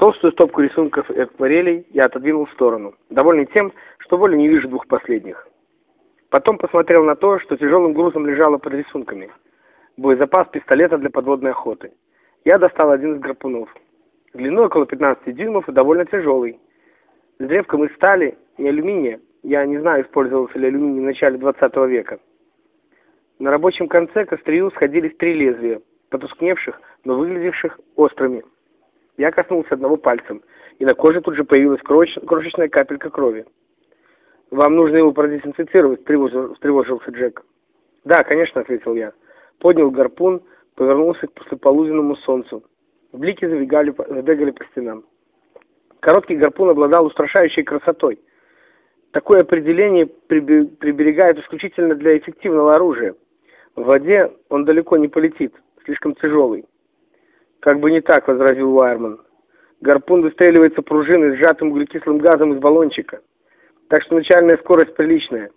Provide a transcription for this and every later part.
Толстую стопку рисунков и акварелей я отодвинул в сторону, довольный тем, что более не вижу двух последних. Потом посмотрел на то, что тяжелым грузом лежало под рисунками. Боезапас пистолета для подводной охоты. Я достал один из гарпунов. Длиной около 15 дюймов и довольно тяжелый. С древком из стали и алюминия. Я не знаю, использовался ли алюминий в начале 20 века. На рабочем конце к острию сходились три лезвия, потускневших, но выглядевших острыми. Я коснулся одного пальцем, и на коже тут же появилась крошечная капелька крови. «Вам нужно его продезинфицировать», — встревожился Джек. «Да, конечно», — ответил я. Поднял гарпун, повернулся к послеполуденному солнцу. Блики забегали, забегали по стенам. Короткий гарпун обладал устрашающей красотой. Такое определение приберегает исключительно для эффективного оружия. В воде он далеко не полетит, слишком тяжелый. «Как бы не так», — возразил Уайерман. «Гарпун выстреливается пружиной, сжатым углекислым газом из баллончика. Так что начальная скорость приличная.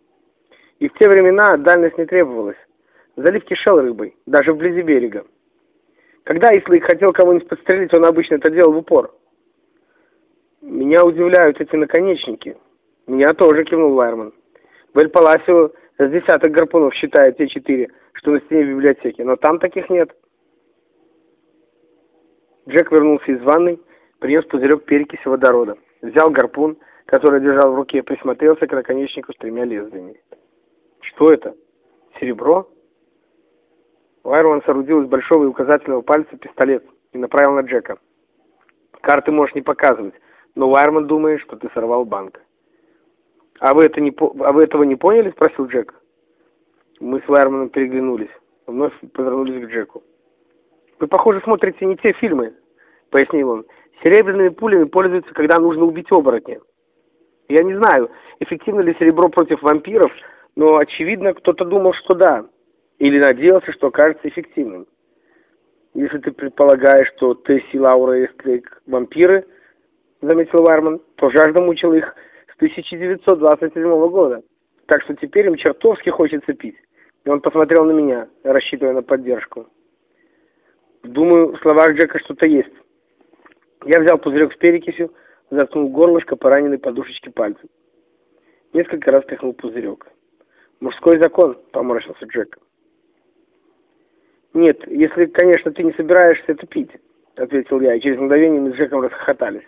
И в те времена дальность не требовалась. Залив кишел рыбой, даже вблизи берега. Когда Ислык хотел кого-нибудь подстрелить, он обычно это делал в упор. «Меня удивляют эти наконечники». «Меня тоже», — кивнул Вайерман. «В Эль-Паласио с десяток гарпунов считает те четыре, что на стене библиотеки, но там таких нет». Джек вернулся из ванной, принес пузырек перекиси водорода, взял гарпун, который держал в руке, присмотрелся к наконечнику с тремя лезвиями. «Что это? Серебро?» Вайрон соорудил из большого и указательного пальца пистолет и направил на Джека. «Карты можешь не показывать, но Вайерман думает, что ты сорвал банк». «А вы, это не по... а вы этого не поняли?» — спросил Джек. Мы с Вайерманом переглянулись, вновь повернулись к Джеку. «Вы, похоже, смотрите не те фильмы», — пояснил он. «Серебряными пулями пользуются, когда нужно убить оборотня. Я не знаю, эффективно ли серебро против вампиров, но, очевидно, кто-то думал, что да, или надеялся, что окажется эффективным. Если ты предполагаешь, что Тесси, Лаура и Стрейк — вампиры, — заметил Варман, — то жажда мучила их с 1927 года. Так что теперь им чертовски хочется пить. И он посмотрел на меня, рассчитывая на поддержку. Думаю, в словах Джека что-то есть. Я взял пузырек с перекисью, заткнул горлышко по раненой подушечке пальцем. Несколько раз тряхнул пузырек. «Мужской закон», — поморщился Джек. «Нет, если, конечно, ты не собираешься это пить», — ответил я, и через мгновение мы с Джеком расхохотались.